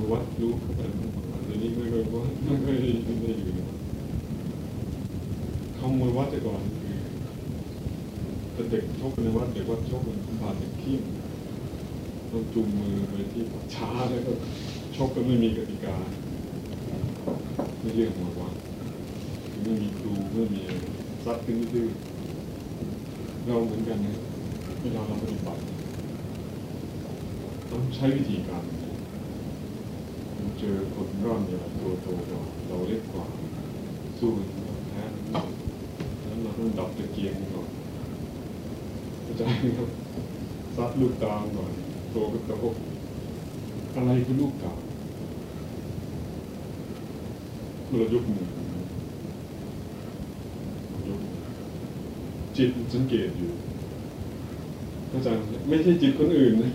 มือวัดรู้เข้าไปเดี๋ยนี้ไม่เคยว่าไม่เคยได้ยินได้อยู่เขามือวัดแต่ก่อนคือแต่เด็กชกในวัดเด็กวัดชกกันผ่านเด็กขี้ต้องจุงมือไปที่ช้าแล้วก็ชกก็ไม่มีกติกาไม่เรียกมือวัดไม่มีครูไม่มีซัดขึ้นดื้อเราเหมือนกันนะเวลาเราปฏิบัติต้องใช้วิธีการ เจอคนร่อนเนี่ยตัวโตกว่าเราเล็กกว่าสู้แพ้แล้วเราต้องดับตะเกียงก่อนเข้าใจไหมครับซัดลูกตามก่อนโตก็โตอะไรคือลูกตามเรายกมือยกจิตสังเกตอยู่เข้าใจไม่ใช่จิตคนอื่นนะ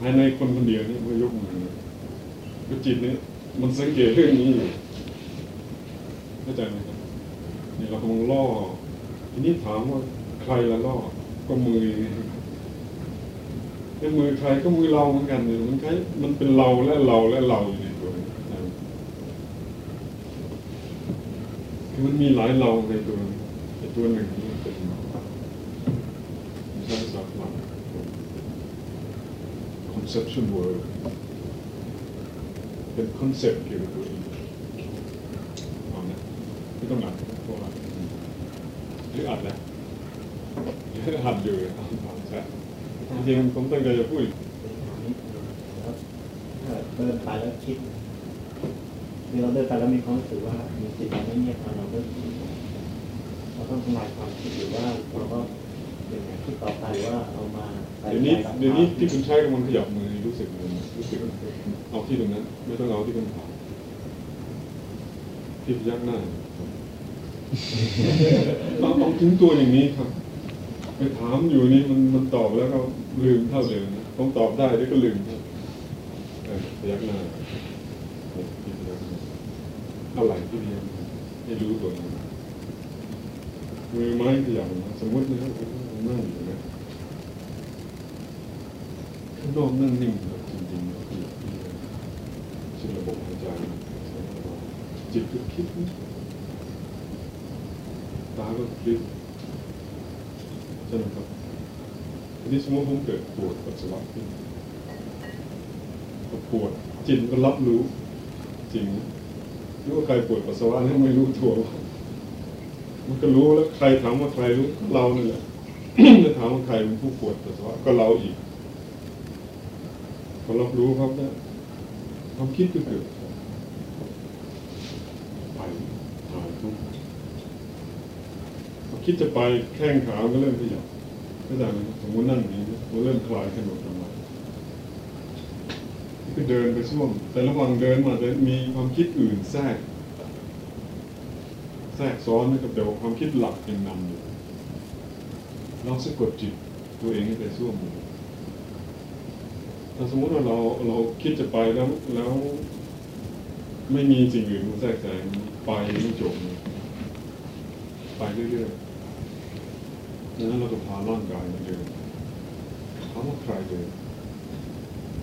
ภายในคนคนเดียวนี่มันยกมือ ก็จิตเนี่ยมันสังเกตเรื่องนี้อยู่เข้าใจไหมครับนี่เรากำลังล่อทีนี้ถามว่าใครละล่อก็มือก็มือใครก็มือเราเหมือนกันเนี่ยมันคล้มันเป็นเราและเราและเราอยู่ในตัวคือมันมีหลายเราในตัวนี้แต่ตัวหนึ่งนี่เป็นใช้ศัพท์หลัก conception word เป็นคอนเซ็ปต์เกี่ยวกับตัวเองเอานะไม่ต้องอ่านเพราะว่าหรืออัดนะหรือหัดอยู่อ่านผ่านแชทจริงๆผมตั้งใจจะพูดเดินไปแล้วคิดคือเราเดินไปแล้วมีความรู้สึกว่ามีสิ่งอะไรเงียบๆเราก็เราต้องทำลายความคิดหรือว่าเราก็อย่างไรคิดต่อไปว่าเอามาใส่เดี๋ยวนี้ใจกับเดี๋ยวนี้ที่คุณใช้กำลังขยับมือ รู้สึกเลยรู้สึกเอาที่ตรงนั้นไม่ต้องเอาที่คำถามที่พยักหน้าต้องต้องถึงตัวอย่างนี้ครับไปถามอยู่นี่มันมันตอบแล้วก็ลืมเท่าเดิมต้องตอบได้แล้วก็ลืมพยักหน้าที่พยักหน้าอะไรที่พยักหน้าให้รู้ตัวมือไม้ขยับสมมตินะครับนั่งอยู่ นะข้างนอกนั่งนิ่งแบบจริงๆก็คือชื่อระบบหายใจจิตก็คิด ตาก็คิดใช่ไหมครับทีนี้สมมติผมเกิดปวดปัสสาวะขึ้นก็ปวดจิตก็รับรู้จริงรู้ว่าใครปวดปัสสาวะแล้วไม่รู้ตัวว่ามันก็รู้แล้วใครถามว่าใครรู้เรานี่แหละจะถามว่าใครเป็นผู้ปวดปัสสาวะก็เราอีก พอรับรู้ครับนี่ยความคิดก็เกิดไปหายทุกข์คิดจะไปแข้งขาก็เริ่มขยับเข้าใจไหมสมมตินั่งอย่างนี้มันเริ่มคลายขนดออกมาก็เดินไปช่วง แต่ระหว่างเดินมาจะมีความคิดอื่นแทรก แทรกซ้อนนะครับแต่ว่าความคิดหลักยังนำอยู่เราสะกดจิตตัวเองให้ไปช่วงหนึ่ง สมมติว่าเราเราคิดจะไปแล้วแล้วไม่มีสิ่งอื่นมาแทรกแซงไปไม่จบไปเรื่อยๆดังนั้นเราจะพาร่างกายมาเดินถามว่าใครเดิน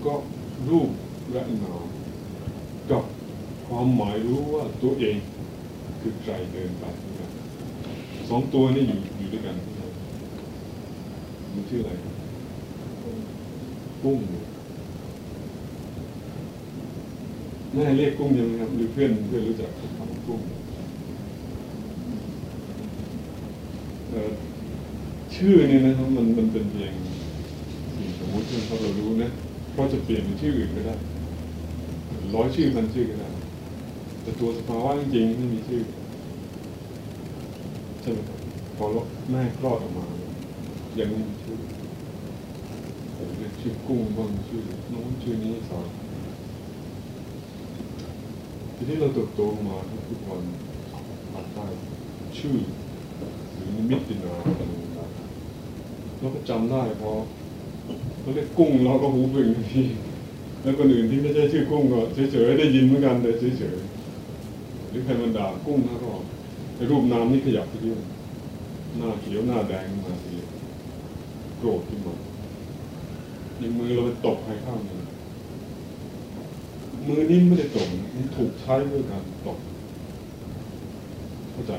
ก็รูปและนามกับความหมายรู้ว่าตัวเองคือใครเดินไปนะสองตัวนี้อยู่อยู่ด้วยกันมันชื่ออะไรครั บกุ้งแม่เรียกกุ้งยังไงครับหรือเพื่อนเพื่อนรู้จักคำกุ้งชื่อนี่นะครับมันมันเป็นเพียงสิ่งสมมติที่เรารู้นะเพราะจะเปลี่ยนเป็นชื่ออื่นก็ได้ร้อยชื่อพันชื่อก็ได้แต่ตัวสภาวะจริงๆไม่มีชื่อใช่ไหมครับพอแม่คลอดออกมา ยังไม่มีชื่อผมเรียกชื่อกุ้งบ้างชื่อน้นชื่อนี้สอน ทีนี้เราเติบโตมาทุกวันภายใต้ชื่อหรือนิมิตตินาอะไรต่างเราก็จำได้พอเขาเรียกกุ้งเราก็หูบึ่งทีแล้วคนอื่นที่ไม่ใช่ชื่อกุ้งก็เฉยๆได้ยินเหมือนกันแต่เฉยๆหรือใครมันด่ากุ้งนะก็รูปนามนี่ขยับไปที่หน้าเขียวหน้าแดงมาทีโกรธขึ้นมาในมือเราไปตบใครเข้าเนี่ย มือนี้ไม่ได้ตรงมันถูกใช้ด้วยการตกเข้าใจ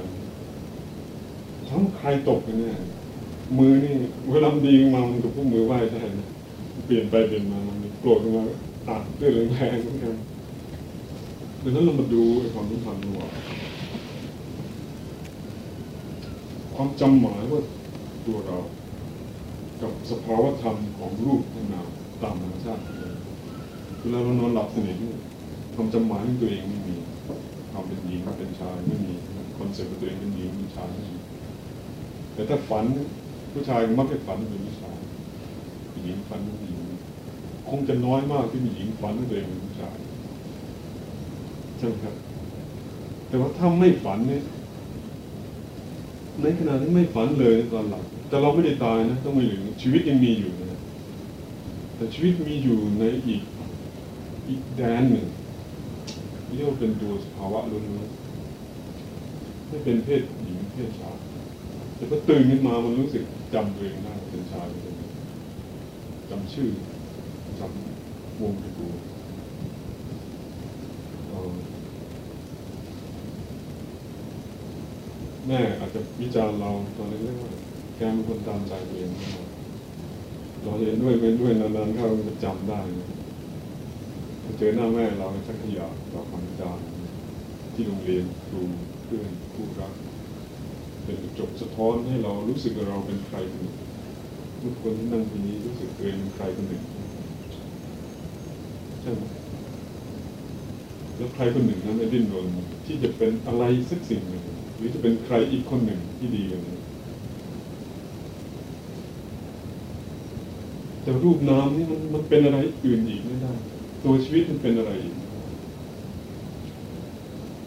ทั้งใครตกกันเนี่ยมือนี่เวลามีมามันกับพวกมือไหว้ได้นะเปลี่ยนไปเปลี่ยนมามันโกรธมาตัดด้วยแรงๆเหมือนกันดังนั้นเรามาดูไอ้ความสัมพันธ์ระหว่าความจำหมายว่าตัวเรา กับสภาวธรรมของรูปนามตามธรรมชาติ ของเราเวเรานอนหลับสนิทความจำหมายของตัวเองไม่มีความเป็นหญิงเป็นชายไม่มีคอนเซ็ปต์ของตัวเองเป็นหญิงเป็นชายไม่มีแต่ถ้าฝันผู้ชายมักจะฝันเป็นผู้ชายผู้หญิงฝันเป็นผู้หญิงคงจะน้อยมากที่มีหญิงฝันตัวเองเป็นผู้ชายใช่ไหมครับ แต่ว่าถ้าไม่ฝันเนี่ยในขณะที่ไม่ฝันเลยตอนหลับแต่เราไม่ได้ตายนะ ต้องไม่ลืมชีวิตยังมีอยู่นะแต่ชีวิตมีอยู่ในอีก อีกแดนหนึ่งเรียกว่าเป็นตัวสภาวะล้วนๆไม่เป็นเพศหญิงเพศชายแต่พอตื่นขึ้นมามันรู้สึกจำตัวเองได้เป็นชายเป็นหญิงจำชื่อจำวงตระกูลเอ่อแม่อาจจะวิจารณ์เราตอนนี้เล็กๆว่าแกเป็นคนตามใจตัวเองเราเรียนด้วยเป็นด้วยนานๆเข้ามันจะจำได้ เจอหน้าแม่เราชักขยะต่อคำจารที่โรงเรียนครูเพื่อนผู้รัก เป็นจกสะท้อนให้เรารู้สึกว่าเราเป็นใครคนหนึ่งทุกคนที่นั่งที่นี้รู้สึกตัวเองเป็นใครคนหนึ่งใช่ไหมแล้วใครคนหนึ่งนั้นไม่ดิ้นรนที่จะเป็นอะไรสักสิ่งหนึ่งหรือจะเป็นใครอีกคนหนึ่งที่ดีกว่านี้แต่รูปนามนี่มันมันเป็นอะไรอื่นอีกไม่ได้ ตัวชีวิตมันเป็นอะไร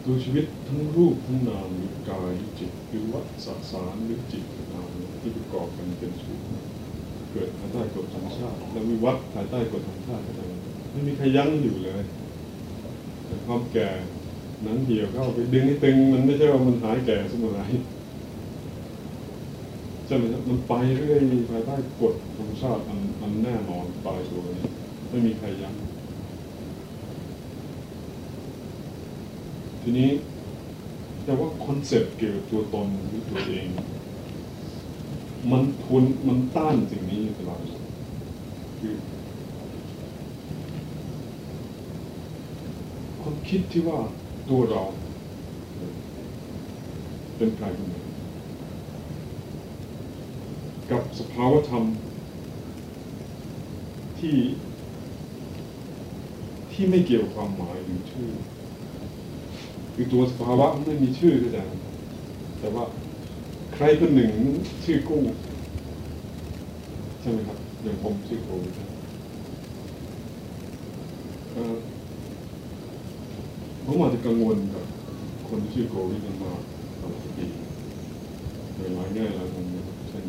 ตัวชีวิตทั้งรูปทั้งนามหรือกายหรือจิตหรือวัฏสสารหรือจิตหรือนามที่ประกอบกันเป็นชีวิตเกิดภายใต้กฎธรรมชาติ แล้วมีวัฏภายใต้กฎธรรมชาติก็ได้ไม่มีใครยั้งอยู่เลยแต่ความแก่นังเหี่ยวเข้าไปดึงให้ตึงมันไม่ใช่ว่ามันหายแก่เสมอไรใช่ไหมครับมันไปเรื่อยภายใต้กฎธรรมชาติมันมันแน่นอนตายตัวนี้ไม่มีใครยั้ง ทีนี้แต่ว่าคอนเซ็ปต์เกี่ยวกับตัวตนหรือตัวเอง มันทนมันต้านสิ่งนี้อยู่ตลอดคือความคิดที่ว่าตัวเรา เป็นใครคนหนึ่งกับสภาวธรรม ที่ที่ไม่เกี่ยวความหมายหรือชื่อ คือตัวสภาวะไม่มีชื่อก็ได้แต่ว่าใครคนหนึ่งชื่อกุ้งใช่ไหมครับอย่างผมชื่อโกวิทเอ่อผมอาจจะกังวลกับคนที่ชื่อโกวิทมาตลอดปีโดยหลายแง่หลายมุมนะครับเช่น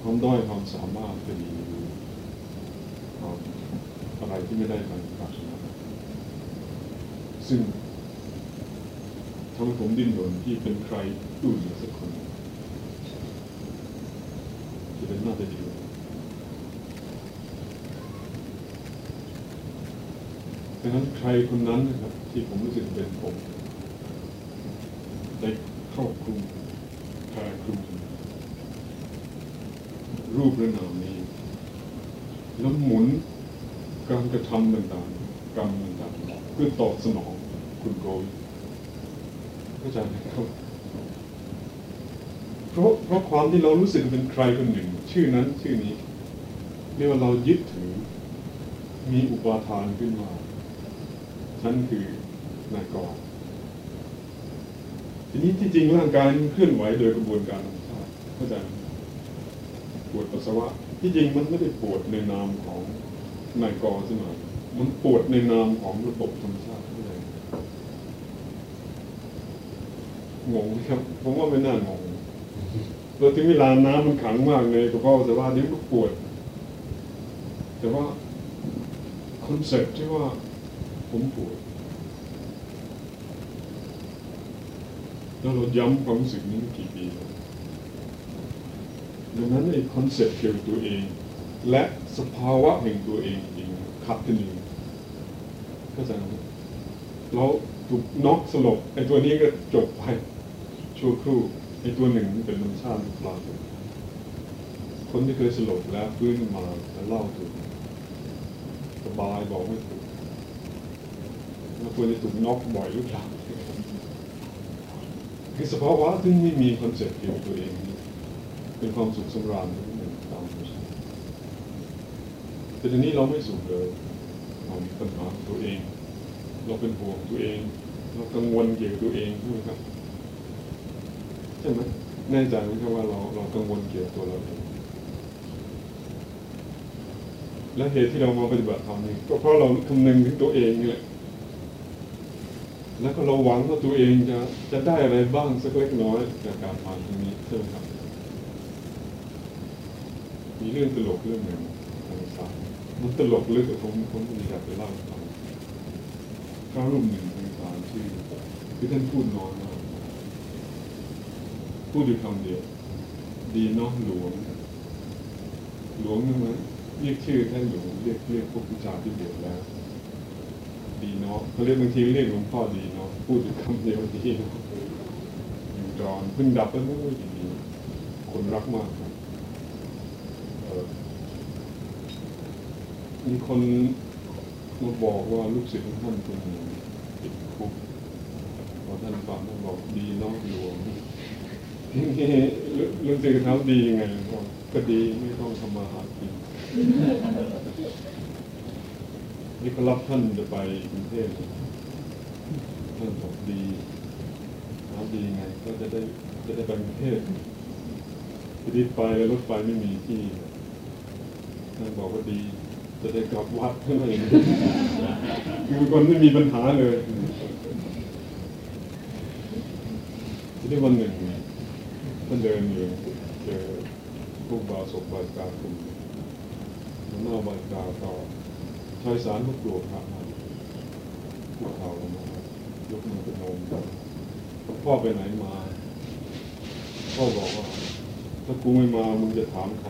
ความด้อยความสามารถก็ดีอความอะไรที่ไม่ได้ทางปรารถนา ซึ่งทำให้ผมดิ้นรนที่เป็นใครอื่นสักคนที่เป็นน่าจะดีกว่ดังนั้นใครคนนั้นนะครับ ที่ผมรู้สึกเป็นผมได้ครอบคลุมแผ่คลุมรูปและนามนี้แล้วหมุนการกระทำต่างๆกรรมต่างๆเพื่อตอบสนอง คุณโกวิทเข้าใจไหมครับเพราะเพราะความที่เรารู้สึกเป็นใครคนหนึ่ง ชื่อนั้นชื่อนี้เรียกว่าเรายึดถือ มีอุปาทานขึ้นมาฉันคือนายกรทีนี้ที่จริงร่างกายมันเคลื่อนไหวโดยกระบวนการธรรมชาติเข้าใจปวดปัสสาวะ ที่จริงมันไม่ได้ปวดในนามของนายกรใช่ไหมมันปวดในนามของระบบธรรมชาติเข้าใจไหม งงครับผมว่าไม่น่างงเราถึงเวลาน้ำมันขังมากในกระเพาะปัสสานี่มันก็ปวด แต่ว่าคอนเซ็ปต์ที่ว่าผมปวดแล้วเราย้ำความรู้สึกนี้มากี่ปีแล้วดังนั้นไอ้คอนเซ็ปต์เกี่ยวกับตัวเอง และสภาวะแห่งตัวเองจริงขัดกันอยู่เข้าใจไหมเราถูกน็อกสลบไอ้ตัวนี้ก็จบไป ชั่วครู่ไอ้ตัวหนึ่งมันเป็นธรรมชาติปรากฏคนที่เคยสลบแล้วฟื้นมาแล้วเล่าถึงสบายบอกไม่ถูกแล้วควรจะถูกน็อกบ่อยหรือเปล่าคือสภาวะที่ไม่มีคอนเซ็ปต์เกี่ยวกับตัวเองเป็นความสุขสำราญที่หนึ่งตามธรรมชาติแต่ทีนี้เราไม่สุขเลยเรามีปัญหาตัวเอง เราเป็นห่วงตัวเอง เรากังวลเกี่ยวกับตัวเองใช่ไหมครับ ใช่ไหมแน่ใจไหมครับว่าเราเรากังวลเกี่ยวกับตัวเราเองและเหตุที่เรามาปฏิบัติธรรมนี่ก็เพราะเราคำนึงถึงตัวเองนี่แหละแล้วก็เราหวังว่าตัวเองจะจะได้อะไรบ้างสักเล็กน้อยจากการมาตรงนี้ใช่ไหมครับ มีเรื่องตลกเรื่องหนึ่งทางสายมันตลกลึกผมผมอยากจะเล่าให้ฟังพระรูปหนึ่งทางสายชื่อคือท่านพูดน้อยมา พูดด้วยคำเดียว ดีเน้องหลวง หลวงใช่ไหมเรียกชื่อท่านหลวงเรียกเรียกพวกผู้ชาที่เบวแล้ว ดีเนาะเขาเรียกบางทีเรียกหลวงพ่อดีเนาะพูดด้วยคำเดียวดีเนาะอยู่ดอนเพิ่งดับไปเมื่อไม่กี่ปีคนรักมากครับมีคนมาบอกว่าลูกศิษย์ของท่านคนหนึ่งติดคุกพอท่านฟังท่านบอกดีน้องหลวง นี่เรื่องจริงเขาดีไงก็ดีไม่ต้องทำมาหากินนี่เขารับท่านจะไปกรุงเทพท่านบอกดีหาดีไง ก็จะได้จะได้ไปกรุงเทพทีนี้ไปแล้วรถไฟไม่มีที่ท่านบอกว่าดี จะได้กลับวัดเท่านั้นเองคือคนไม่มีปัญหาเลยทีนี้วันหนึ่ง เดินอยู่เจอพวกบาศกบาศกาคุณหน้าบาศกาก็ชายสารก็กลัวพระมากพวกเขาลงมายกมือเป็นนมพ่อไปไหนมา พ่อบอกว่า ถ้ากูไม่มามึงจะถามใคร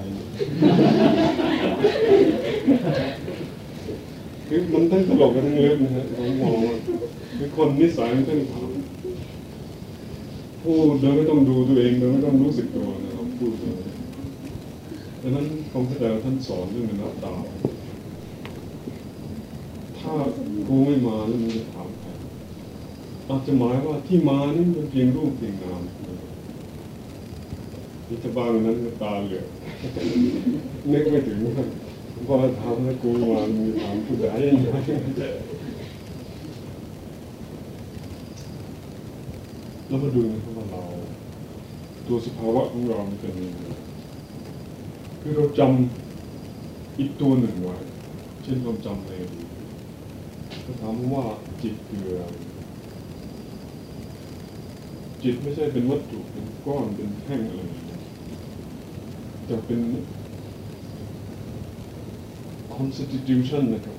คือมันทั้งตลกกันทั้งเลือกนะฮะมองว่าคือคนนิสัยมันทั้งถาม พูดโดยไม่ต้องดูตัวเองโดยไม่ต้องรู้สึกตัวนะครับพูดเลยดังนั้นผมเข้าใจว่าท่านสอนเรื่องนัตตาถ้ากูไม่มาแล้วมึงจะถามใครอาจจะหมายว่าที่มานี่มันเพียงรูปเพียงนามที่จะบางนั้นก็ตาเหลือกนึกไม่ถึงว่าพอถามแล้วกูมามึงถามผู้ใดยังไง แล้วมาดูนะครับว่าเรา ตัวสภาวะของเรามันเป็นยังไงคือเราจำอีกตัวหนึ่งไว้ เช่นความจำในอดีตก็ถามว่าจิตคืออะไรจิตไม่ใช่เป็นวัตถุเป็นก้อนเป็นแท่งอะไรแต่เป็น constitution นะครับ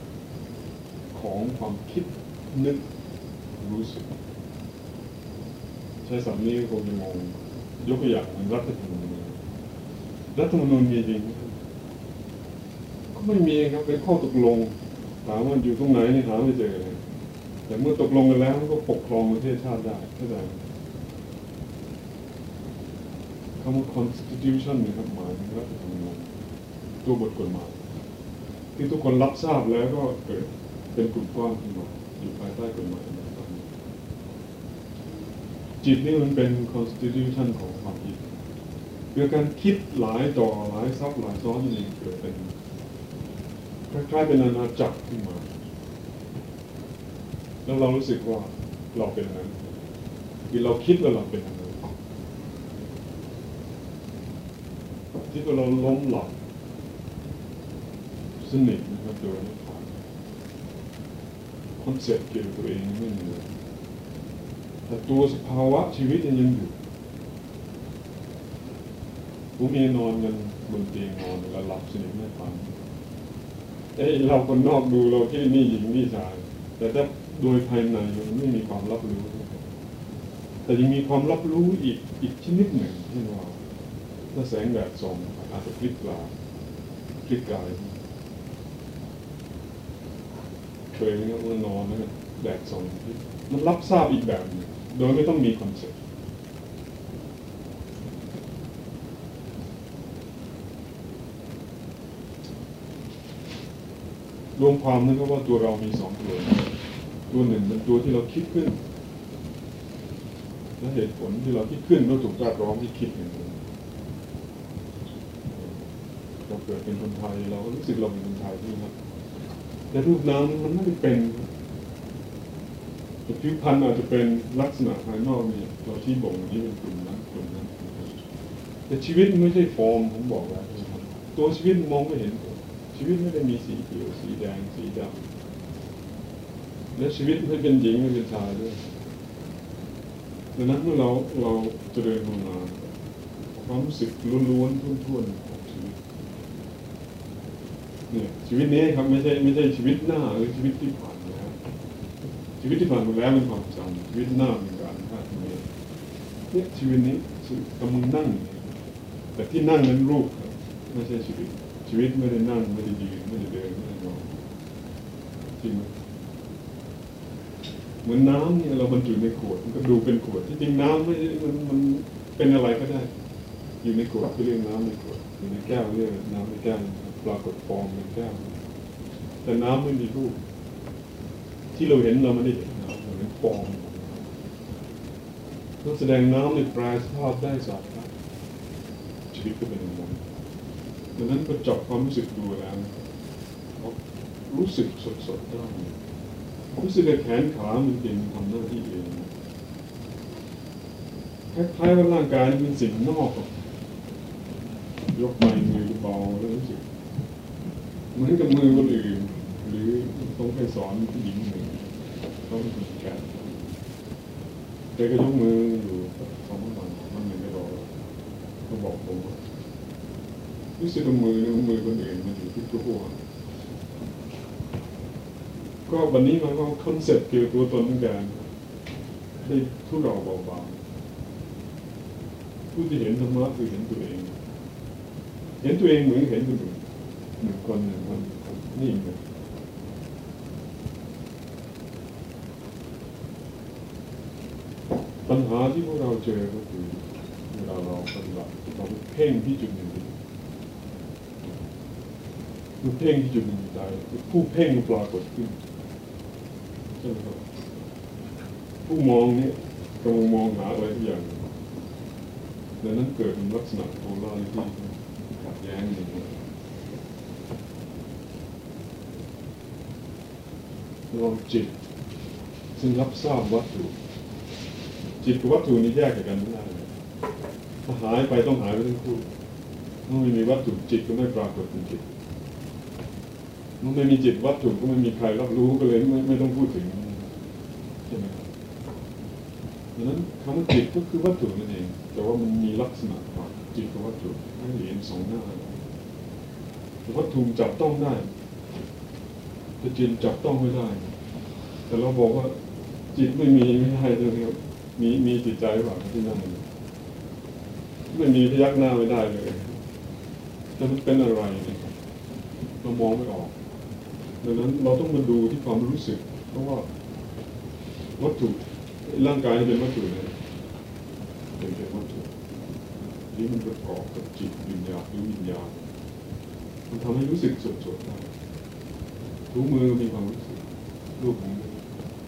ของความคิดนึกรู้สึก ใช้สำนี้คงจะงงยกตัวอย่างเหมือนรัฐธรรมนูญรัฐธรรมนูญมีจริงก็ไม่มีครับเป็นข้อตกลงถามว่าอยู่ตรงไหนนี่หาไม่เจอเลยแต่เมื่อตกลงกันแล้วก็ปกครองประเทศชาติได้เข้าใจไหมคำว่า constitution นะครับหมายถึงรัฐธรรมนูญตัวบทกฎหมาย ที่ทุกคนรับทราบแล้วก็เกิดเป็นกลุ่มก้อนขึ้นมาอยู่ภายใต้กฎหมาย จิตนี่มันเป็น constitution ของความคิดเกิดการคิดหลายต่อหลายซับหลายซ้อนนี่เองเกิดเป็นคล้ายๆเป็นอาณาจักรขึ้นมา แล้วเรารู้สึกว่าเราเป็นอย่างนั้นคือเราคิดว่าเราเป็นอย่างนั้นที่เราล้มหลับสนิทนะครับโดยไม่ผ่านคอนเซ็ปต์เกี่ยวกับตัวเองไม่มีเลย แต่ตัวสภาวะชีวิตยังอยู่ผมเองนอนกันบนเตียงนอนแล้วหลับสนิทไม่ฝันเอ้เราคนนอกดูเราที่นี่หญิงนี่ชาย แต่ถ้าโดยภายในมันไม่มีความรับรู้ แต่ยังมีความรับรู้อีกอีกชนิดหนึ่งที่ว่าถ้าแสงแดดส่องอาจจะพลิกปลาพลิกกายเคยไหมครับว่านอนแล้วก็แดดส่องมันรับทราบอีกแบบหนึ่ง โดยไม่ต้องมีคอนเซ็ปต์รวมความนะครับว่าตัวเรามีสองตัว ตัวหนึ่งเป็นตัวที่เราคิดขึ้น และเหตุผลที่เราคิดขึ้นก็ถูกแวดล้อมที่คิดอย่างนั้เราเกิดเป็นคนไทยเราก็รู้สึกเราเป็นคนไทยที่นะแต่รูปนามมันไม่ได้เป็น แต่ผิวพรรณอาจจะเป็นลักษณะภายนอกเนี่ยเราที่บ่งนี้เป็นกลุ่มนั้นกลุ่มนั้น แต่ชีวิตไม่ใช่ฟอร์มผมบอกแล้วตัวชีวิตมองไม่เห็น ชีวิตไม่ได้มีสีเขียวสีแดงสีดำและชีวิตไม่เป็นหญิงไม่เป็นชายด้วยดังนั้นเมื่อเราเราเจริญภาวนาความรู้สึกล้วนๆทุ่นๆของชีวิตเนี่ยชีวิตนี้ครับไม่ใช่ไม่ใช่ชีวิตหน้าหรือชีวิตที่ผ่าน ชีวิตที่ผ่านมาแล้วเป็นความจำชีวิตหน้าเป็นการคาดคะเนเนี่ยชีวิตนี้กำลังนั่ง แต่ที่นั่งนั้นรูปครับไม่ใช่ชีวิต ชีวิตไม่ได้นั่งไม่ได้ยืนไม่ได้เดินไม่ได้นอนจริงไหมเหมือนน้ำเนี่ยเราบรรจุในขวดมันก็ดูเป็นขวดที่จริงน้ำไม่มันมันเป็นอะไรก็ได้ อยู่ในขวดก็เรียกน้ำในขวดอยู่ในแก้วเรียกน้ำในแก้วปรากฏฟองในแก้วแต่น้ำไม่มีรูป ที่เราเห็นเราไม่ได้เห็นน้ำเราเห็นฟองก็แสดงน้ำในแปลสภาพได้สารพัดชีวิตก็เป็นอย่างนั้นดังนั้นก็จับความรู้สึกดูแล้วรู้สึกสดๆได้รู้สึกแขนขามันเป็นทำหน้าที่เองคล้ายๆว่าร่างกายเป็นสิ่งนอก ยกไม้มือเบาแล้วรู้สึกเหมือนกับมือคนอื่น รือต้องไปสอนผู้หญิงหนึ่งต้องฝึกแขนแกก็ยกมืออยู่สองวันมันหนึ่งไม่บอกก็บอกผมว่ารู้สึกว่ามือนี่มือคนอื่นมันอยู่ที่ตัวก็วันนี้มันก็คอนเซ็ปต์เกี่ยวกับตัวตนของการให้ทุเราเบาๆผู้ที่เห็นธรรมะคือเห็นตัวเอง เห็นตัวเองเหมือนเห็นคนอื่นหนึ่งคนหนึ่งคนนี่เองปัญหาที่พวก เจอก็คือเวลาเราปฏิบัติเราเพ่งที่จุดหนึ่งคือเพ่งที่จุดหนึ่งใจผู้เพ่งปรากฏขึ้นใช่ไหมครับผู้มองเนี่ยกำลังมองหาอะไรทุกอย่างดังนั้นเกิดเป็นลักษณะโพลาริตี้ขัดแย้งอย่างนี้ลองจิตซึ่งรับทราบวัตถุ จิตกับวัตถุนี้แยกจากกันไม่ได้ถ้าหายไปต้องหายไปทั้งคู่ถ้าไม่มีวัตถุจิตก็ไม่ปรากฏเป็นจิตเมื่อไม่มีจิตวัตถุก็ไม่มีใครรับรู้ก็เลยไม่ไม่ต้องพูดถึงใช่ไหมครับดังนั้นคำว่าจิตก็คือวัตถุนั่นเอง แต่ว่ามันมีลักษณะของจิตกับวัตถุไม่เหรียญสองหน้าวัตถุจับต้องได้แต่จิตจับต้องไม่ได้ แต่เราบอกว่าจิตไม่มีไม่ได้เลยครับ มีมีจิตใจหรือเปล่าที่นั่นไม่มีพยักหน้าไม่ได้เลยจะมันเป็นอะไรเนี่ยเรามองไม่ออกดังนั้นเราต้องมาดูที่ความรู้สึก เพราะว่าวัตถุร่างกายเป็นวัตถุนะเป็นเป็นวัตถุที่มันประกอบกับจิตวิญญาณหรือวิญญาณมันทำให้รู้สึกสดๆได้รู้มือมีความรู้สึกรูป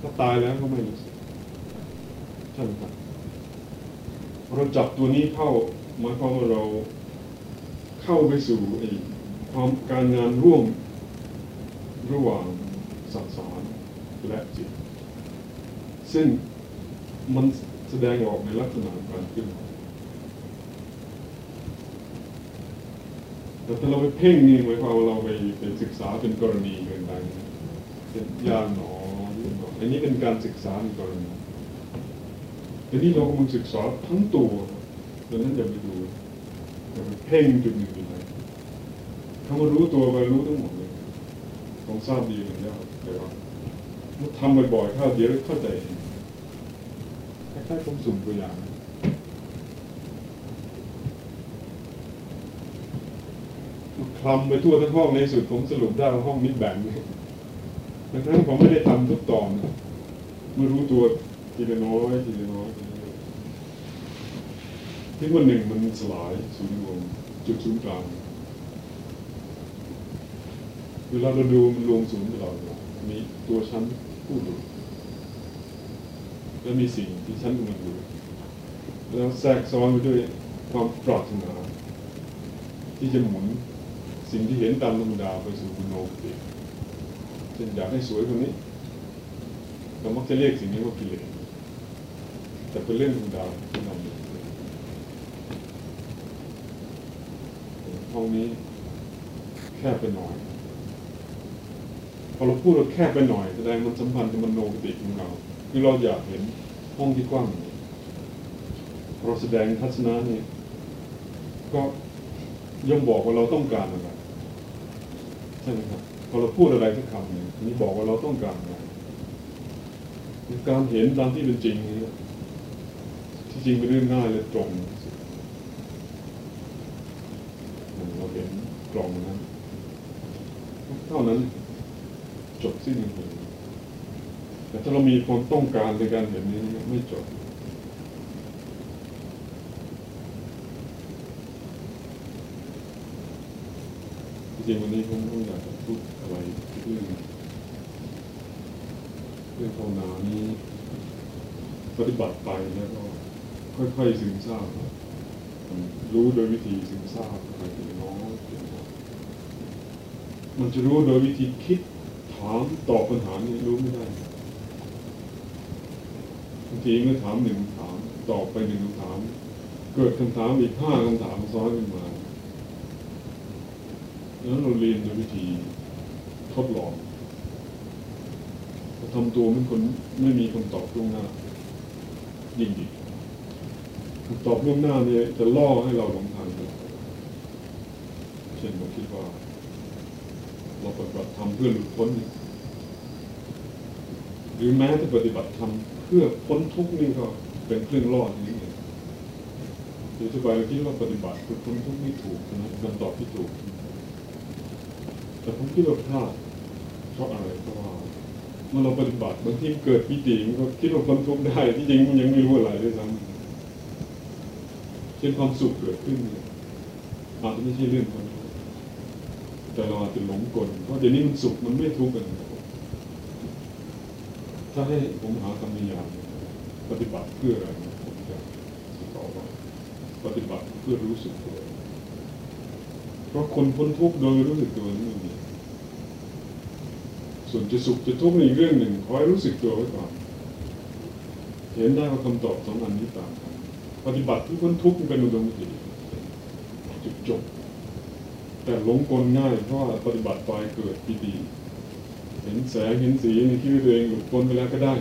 ถ้าตายแล้วก็ไม่รู้สึก ใช่ไหมครับเราจับตัวนี้เข้าหมายความว่าเราเข้าไปสู่ความการงานร่วมระหว่างสังสารและจิต ซึ่งมันแสดงออกในลักษณะการขึ้นแต่ถ้าเราไปเพ่งนี่หมายความว่าเราไปไปศึกษาเป็นกรณีเกินไปเช่นยาหนอยื่นหนออันนี้เป็นการศึกษาเป็นกรณี แต่นี่เรากำลังศึกษาทั้งตัวดังนั้นอย่าไปดูอย่าไปเพ่งจุดหนึ่งจุดใดถ้ามารู้ตัวไปรู้ทั้งหมดเลยผมทราบดีมันยากแต่ว่าทำบ่อยๆถ้าเดี๋ยวเข้าใจคล้ายๆผมสุ่มตัวอย่างคลำไปทั่วทั้งห้องในสุดผมสรุปได้ว่าห้องนี้แบ่งดังนั้นผมไม่ได้ทำทุกตอนเมื่อรู้ตัว ทีละน้อยทีละน้อยทีละน้อยที่วันหนึ่งมันสลายศูนย์รวมจุดศูนย์กลางเวลาเราดูมันรวมศูนย์ตลอดมีตัวชั้นผู้ดูและมีสิ่งที่ชั้นกำลังดูแล้วแทรกซ้อนไปด้วยความปรารถนา ที่จะหมุนสิ่งที่เห็นตามธรรมดาไปสู่บุโนคติเช่นอยากให้สวยคนนี้เรามักจะเรียกสิ่งนี้ว่ากิเลส แต่เป็นเรื่องธรรมดาที่เรามีห้องนี้แคบไปหน่อย พอเราพูดเราแคบไปหน่อยแสดงมันสัมพันธ์กับมโนคติของเราคือเราอยากเห็นห้องที่กว้างเราแสดงทัศนะนี่ก็ย่อมบอกว่าเราต้องการอะไรใช่ไหมครับพอเราพูดอะไรสักคำหนึ่งนี่บอกว่าเราต้องการอะไรการเห็นตามที่เป็นจริงนี่ ที่จริงเป็นเรื่องง่ายและตรงเราเห็นกล่องนั้นเท่านั้นจบสิ้นเลยแต่ถ้าเรามีความต้องการในการเห็นนี้ไม่จบจริงวันนี้ผมต้องอยากจะพูดอะไรเรื่องเรื่องภาวนานี้ปฏิบัติไปแล้วก็ ค่อยๆซึมซาบรู้โดยวิธีซึมซาบไปถึงน้องมันจะรู้โดยวิธีคิดถามตอบปัญหานี้รู้ไม่ได้บางทีเมื่อถามหนึ่งถามตอบไปหนึ่งคำถาม เกิดคำถามอีกห้าคำถามซ้อนขึ้นมาแล้วเราเรียนโดยวิธีทดลองทำตัวเป็นคนไม่มีคำตอบล่วงหน้ายิ่งดี ตอบล่วงหน้าเนี่ยจะล่อให้เราหลงทางเช่นผมคิดว่า เราปฏิบัติทำเพื่อหลุดพ้น หรือแม้แต่ปฏิบัติทำเพื่อพ้นทุกข์นี่ก็เป็นเครื่องล่อนี้เองโดยทั่วไปเราคิดว่าปฏิบัติเพื่อพ้นทุกข์ไม่ถูกนะคำตอบที่ถูก แต่ผมคิดว่าพลาดเพราะอะไรเพราะว่าเมื่อเราปฏิบัติบางทีเกิดปิติมันก็คิดว่าพ้นทุกข์ได้ที่จริงมันยังไม่รู้อะไรด้วยซ้ำ เช่นความสุขเกิดขึ้นเนี่ยอาจจะไม่ใช่เรื่องพ้นทุกข์แต่เราอาจจะหลงกลเพราะเดี๋ยวนี้มันสุขมันไม่ทุกข์กันครับผมถ้าให้ผมหาคำนิยามปฏิบัติเพื่ออะไรผมจะตอบว่าปฏิบัติเพื่อรู้สึกตัวเพราะคนพ้นทุกข์โดยรู้สึกตัวนี่มีส่วนจะสุขจะทุกข์ในอีกเรื่องหนึ่งขอให้รู้สึกตัวไว้ก่อนเห็นได้ว่าคำตอบสองอันนี้ต่างกัน ปฏิบัติที่พ้นทุกเป็นอุดมคติจุดจบ แต่หลงกลง่ายเพราะปฏิบัติไปเกิดปีติเห็นแสงเห็นสีในที่ตัวเองหลุดพ้นไปแล้วก็ได้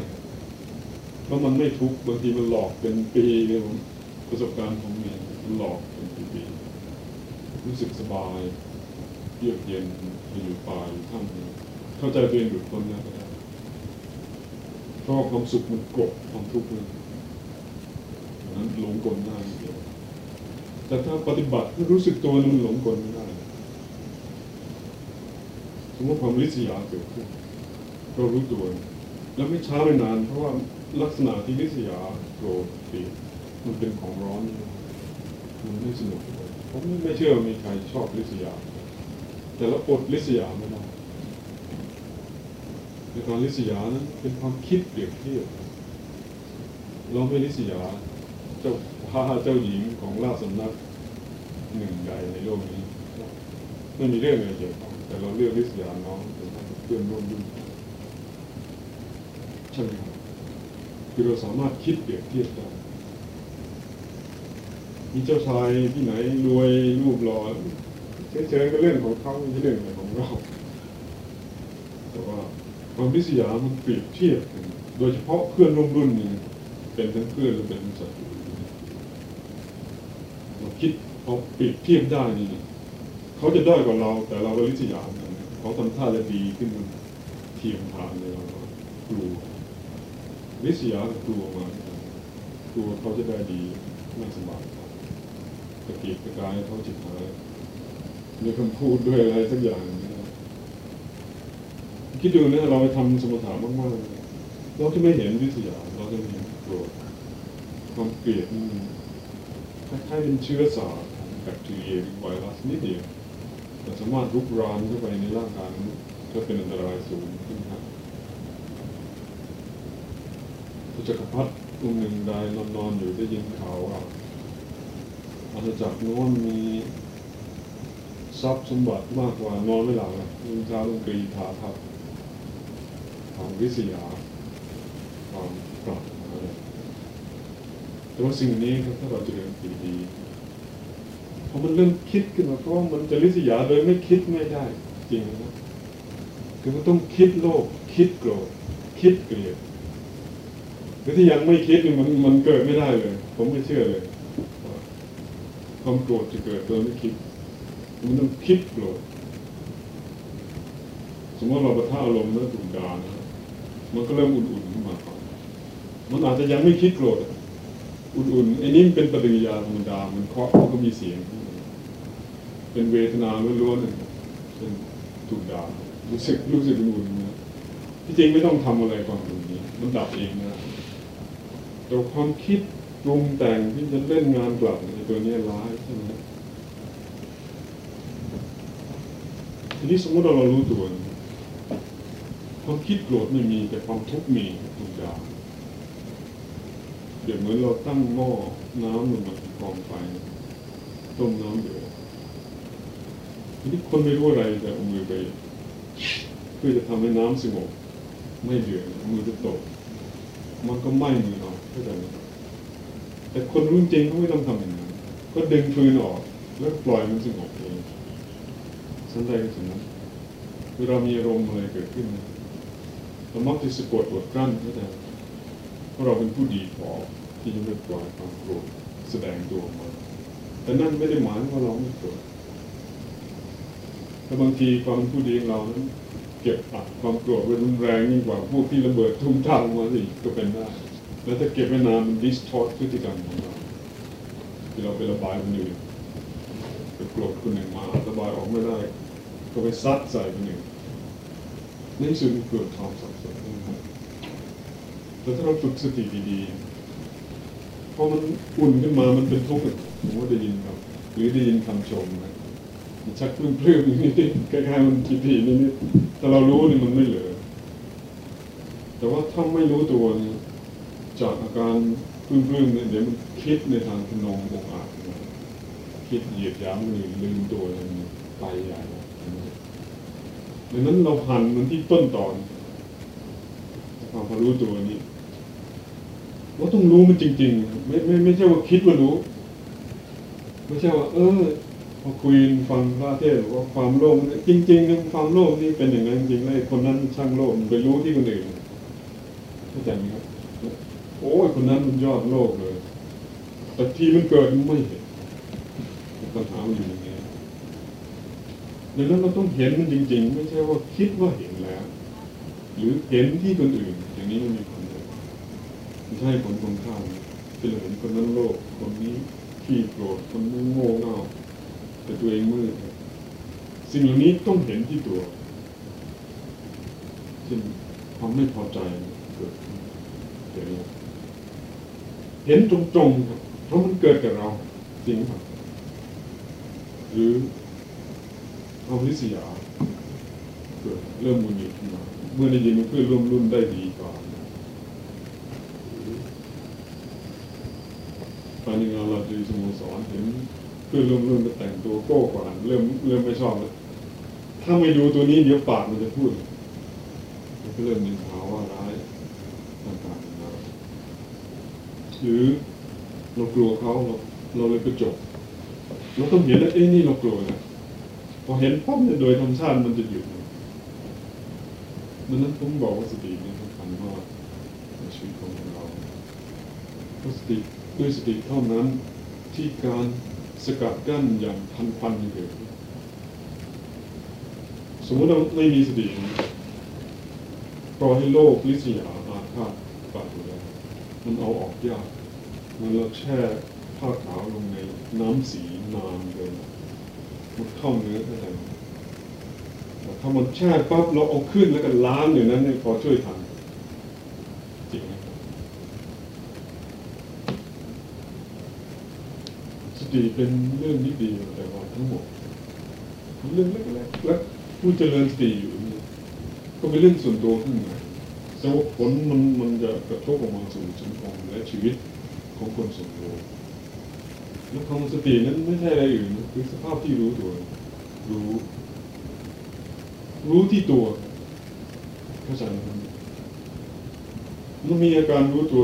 เพราะมันไม่ทุกข์บางทีมันหลอกเป็นปีเลยผมประสบการณ์ผมเองมันหลอกเป็นปีรู้สึกสบายเยือกเย็นอยู่ป่าอยู่ถ้ำเข้าใจตัวเองหลุดพ้นแล้วก็ได้เพราะความสุขมันกลบความทุกข์เลย นั้นหลงกลได้เดียวแต่ถ้าปฏิบัติรู้สึกตัวมันหลงกลไม่ได้สมมติความริษยาเกิดขึ้นเรารู้ตัวแล้วไม่ช้าไม่นาน เพราะว่าลักษณะที่ริษยาโกรธตีมันเป็นของร้อนมันไม่สนุกเลยผมไม่เชื่อมีใครชอบลิษยา แต่ละอดลิษยาไม่ได้ในการลิษยานั้นเป็นความคิดเปรียบเทียบเราไม่ลิษยา เจ้าพระเจ้าหญิงของราชสำนักหนึ่งใหญ่ในโลกนี้ไม่มีเรื่องอะไรเกี่ยวข้องแต่เราเลือกลิษยาน้องเป็นเพื่อนร่วมรุ่นใช่ไหมครับคือเราสามารถคิดเปรียบเทียบได้มีเจ้าชายที่ไหนรวยรูปหล่อเฉยๆก็เรื่องของเขาไม่ใช่เรื่องอะไรของเราแต่ว่าความริษยามันเปรียบเทียบ โดยเฉพาะเพื่อนร่วมรุ่นนี่เป็นทั้งเพื่อนหรือเป็นศัตรู คิดพอเปรียบเทียบได้นี่เขาจะด้อยกว่าเรา แต่เราก็ริษยากันเขาทำท่าจะดีขึ้นมาเทียมทานเลยเรากลัวริษยากลัวมากลัวเขาจะได้ดีไม่สบายตะเกียกตะกายเขาจิตหายด้วยคำพูดด้วยอะไรสักอย่างคิดดูนะเราไปทำสมถะมากๆเราจะไม่เห็นวิทยาเราจะไม่เห็นโกรธความเกลียดนี่ คล้ายๆเป็นเชื้อสายของแบคทีเรียหรือไวรัสนิดเดียวแต่สามารถลุกรานเข้าไปในร่างกายมนุษย์ก็เป็นอันตรายสูงขึ้นครับพระจักรพรรดิองค์หนึ่งได้นอนๆอยู่ได้ยินข่าวว่าอาณาจักรโน้นมีทรัพย์สมบัติมากกว่านอนไม่หลับเลยลุงชาลุงกรีธาทับความวิสยาความปรับอะ แต่ว่าสิ่งนี้ครับถ้าเราจะเรียนดีดีๆพอมันเริ่มคิดขึ้นมาเพราะว่ามันจะริษยาโดยไม่คิดไม่ได้ จริงนะคือมันต้องคิดโลภคิดโกรธคิดเกลียดแต่ที่ยังไม่คิดมันมันเกิดไม่ได้เลย ผมไม่เชื่อเลยความโกรธจะเกิดโดยไม่คิด มันต้องคิดโกรธสมมติเราประท่าอารมณ์แล้วถูกด่านะมันก็เริ่มอุ่นๆขึ้นมาก่อนมันอาจจะยังไม่คิดโกรธ อุ่นๆไอ้นี่เป็นปฏิกิริยาธรรมดา มันเคาะมันก็มีเสียง เป็นเวทนาล้วนๆเลยเช่นถูกด่ารู้สึกรู้สึกอุ่นนะที่จริงไม่ต้องทำอะไรความอุ่นนี้ มันดับเองนะแต่ความคิดปรุงแต่งที่จะเล่นงานกลับในตัวนี้ร้ายใช่ไหมทีนี้สมมติเราเรารู้ตัวความคิดโกรธไม่มีแต่ความทุกข์มีทุกอย่า งเดี๋ยวเหมือนเราตั้งหม้อน้ำลงมากองไฟต้มน้ำเดือดทีนี้คนไม่รู้อะไรแต่เอามือไปเพื่อจะทำให้น้ำสงบไม่เดือดมือจะตก มันก็ไหม้มือเราเข้าใจไหมแต่คนรู้จริงเขาไม่ต้องทำอย่างนั้นก็ดึงฟืนออก แล้วปล่อยมันสงบเองสันใดก็สิ่งนั้นเวลามีอารมณ์อะไรเกิดขึ้นเรามักจะสะกดอดกลั้นก็ได้เพราะเราเป็นผู้ดีพอที่จะไม่ปล่อยความโกรธแสดงตัวมาแต่นั่นไม่ได้หมายว่าเราไม่โกรธแต่บางทีความผู้ดีของเรานั้นเก็บอัดความโกรธไว้รุนแรงยิ่งกว่าพวกที่ระเบิดตูมตามมาสิก็เป็นได้แล้วถ้าเก็บไว้นานมัน distort พฤติกรรมของเราที่เราไประบายมันอยู่ไปโกรธคนหนึ่งมาระบายออกไม่ได้ ก็ไปซัดใส่คนหนึ่งในที่สุดเกิดความสับสนนะครับ แต่ถ้าเราฝึกสติดีๆพอมันอุ่นขึ้นมามันเป็นทุกข์อะผมว่าได้ยินครับ หรือได้ยินคำชมนะมันชักปลื้มปลื้มๆนิดๆคล้ายๆมันคิดทีนิดๆแต่เรารู้นี่มันไม่เหลือ แต่ว่าถ้าไม่รู้ตัวเนี่ยจากอาการปลื้มๆเนี่ยเดี๋ยวมันคิดในทางขนององอาจคิดเหยียดยามคนอื่ลืมตัวอะไรไปใหญ่ดังนั้นเราหันมันที่ต้นตอนความพอรู้ตัวนี้ ว่าต้องรู้มันจริง ๆ ไม่ไม่ไม่ใช่ว่าคิดว่ารู้ ไม่ใช่ว่า เออพอคุยฟังพระเทศว่าความโลภจริงๆความโลภนี่เป็นอย่างนั้นจริงๆเลยคนนั้นช่างโลภไปรู้ที่คนอื่นเข้าใจไหมครับโอ้ยคนนั้นมันยอดโลภเลย แต่ทีมันเกิดมันไม่เห็นปัญหามันอยู่อย่างนี้ดังนั้นเราต้องเห็นมันจริง ๆ ไม่ใช่ว่าคิดว่าเห็นแล้ว หรือเห็นที่คนอื่น อย่างนี้มันมีผลเล ยไม่ใช่ผลตรงข้ามเป็นเห็นคนนั้นโลภคนนี้ขี้โกรธคนนี้โง่เง่าแต่ตัวเองมืดสิ่งเหล่านี้ต้องเห็นที่ตัวเช่นความไม่พอใจเกิดเห็นเห็นตรงๆครับเพราะมันเกิดกับเราจริงครับหรือเอาวิสยาเกิดเริ่มมุนหงิดขึ้นมาเมื่อได้ยินเพื่อนร่วมรุ่นได้ดีกว่าต อนนี้เราจะสโมสรเห็นเพื่อนร่วมรุ่นแต่งตัวโก้กว่าเริ่มเริ่มไม่ชอบแล้วถ้าไม่ดูตัวนี้เดี๋ยวปากมันจะพูดมันก็เริ่มมีภาวะร้ายต่างๆนานาหรือเรากลัวเขาเราเราเลยกระจกเราต้องเห็นแล้วเอ้นี่เรากลัวนะพอเห็นปั๊บเนี่ยโดยธรรมชาติมันจะหยุดดังนั้นผมบอกว่าสตินี่สำคัญมากในชีวิตของเราเพราะสติ ด้วยสติเท่านั้นที่การสกัดกั้นอย่างทันควันเกิดขึ้นสมมติเราไม่มีสติปล่อยให้โลกลิษยาอาฆาตปาดอยู่แล้วมันเอาออกยากมันเราแช่ผ้าขาวลงในน้ำสีนานเกินมันเข้าเนื้อเข้าใจไหมแต่ถ้ามันแช่ปั๊บเราเอาขึ้นแล้วก็ล้างอย่างนั้นเนี่ยพอช่วยทันจริงไหมครับส ติเป็นเรื่องที่ดีแต่ว่าทั้งหมดเป็นเรื่องเล็กๆและผู้เจริญสติอยู่นี่ก็เป็นเรื่องส่วนตัวขึ้นมาแต่ว่าผลมันมันจะกระทบออกมาสู่สังคมและชีวิตของคนส่วนรวแล้วคำว่าสตินั้นไม่ใช่อะไรอื่นคือสภาพที่รู้ตัว รู้ รู้ที่ตัวเข้าใจไหมมันมีอาการรู้ตัว